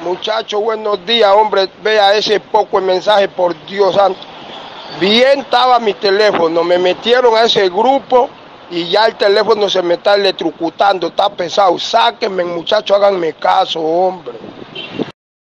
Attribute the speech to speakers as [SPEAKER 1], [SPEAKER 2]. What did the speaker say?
[SPEAKER 1] Muchacho, buenos días, hombre. Vea ese poco el mensaje, por Dios santo. Bien estaba mi teléfono, me metieron a ese grupo y ya el teléfono se me está electrocutando, está pesado. Sáquenme, muchachos, háganme caso, hombre.